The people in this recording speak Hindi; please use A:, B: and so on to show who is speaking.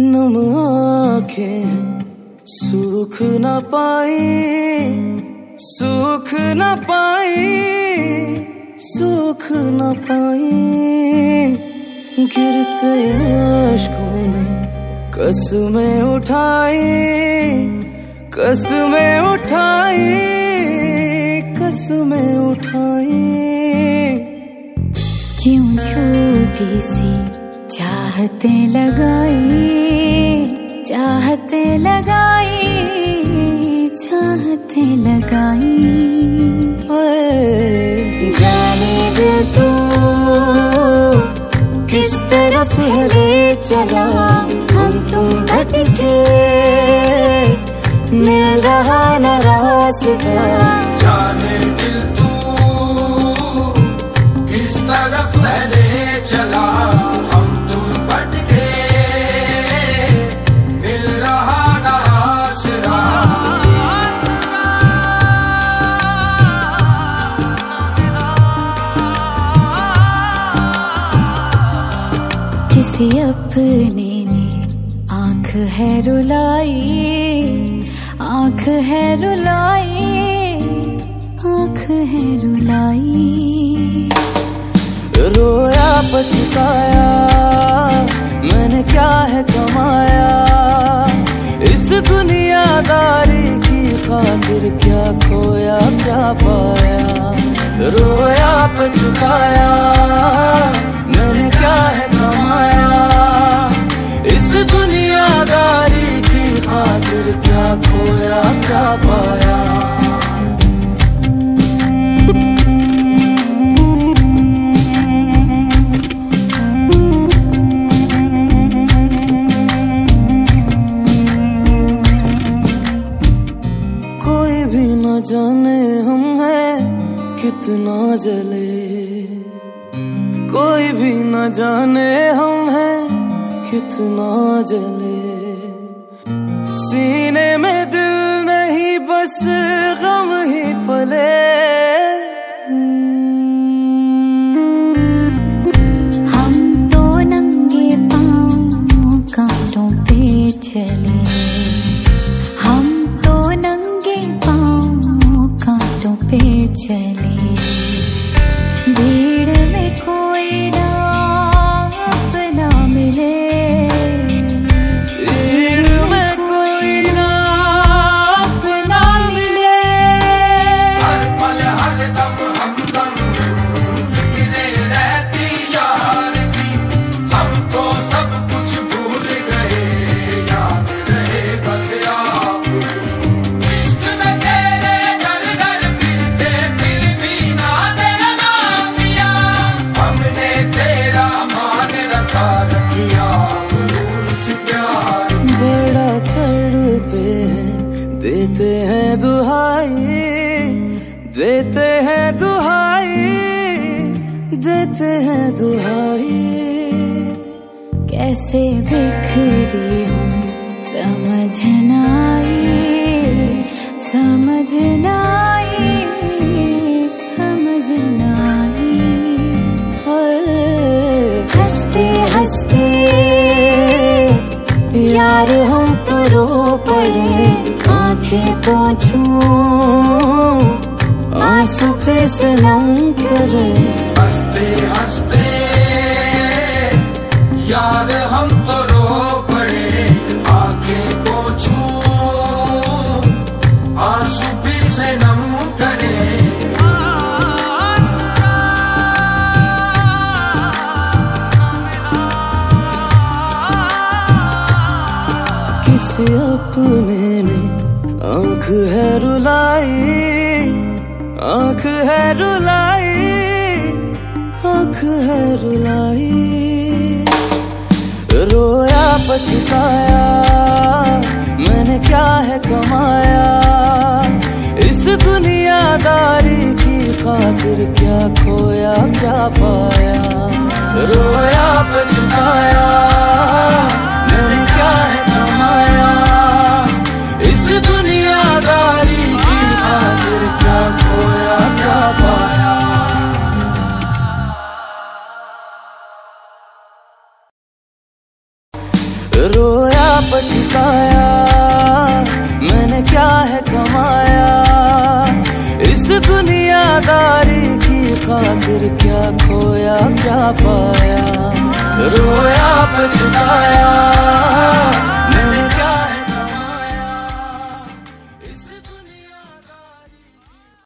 A: नम आँखें, सुख न पाई, सुख न पाई, सुख न पाई। गिरते अशकों ने कसमें उठाई कसमें उठाई कसमें उठाई।
B: क्यों छोटी सी चाहते लगाई चाहते लगाई चाहते लगाई।
A: जाने दे तू किस तरफ़ है ले चला? हम तुम भटके मिल रहा न रास्ता।
C: जाने दिल किसी
B: अपने ने आँख है रुलाई, आँख है रुलाई, आँख है रुलाई।
A: रोया पछताया, मैंने क्या है कमाया? इस दुनियादारी की खातिर क्या खोया, क्या पाया? रोया पछताया, मैंने क्या है जाने हम है, कितना जले। कोई भी न जाने हम है, कितना जले। सीने में दिल नहीं, बस गम ही पले। देते हैं दुहाई, देते हैं दुहाई।
B: कैसे बिखरी हूँ, समझ न आई समझ न आई समझ न आई
A: हाय
B: हँसते हँसते,
A: यार हम तो रो पड़े, आँखें पोछूं। आँसू फिर से नम करे
C: हँसते हँसते यार हम तो रो पड़े आँखें पोछूं आँसू फिर से नम करे
A: किसी अपने ने आँख है रुलाई? आँख है रुलाई, आँख है रुलाई। रोया पछताया, मैंने क्या है कमाया? इस दुनियादारी की खातिर क्या खोया, क्या पाया? रोया पछताया, मैंने क्या है रोया पछताया, मैंने क्या है कमाया? इस दुनियादारी की खातिर क्या खोया, क्या पाया? रोया पछताया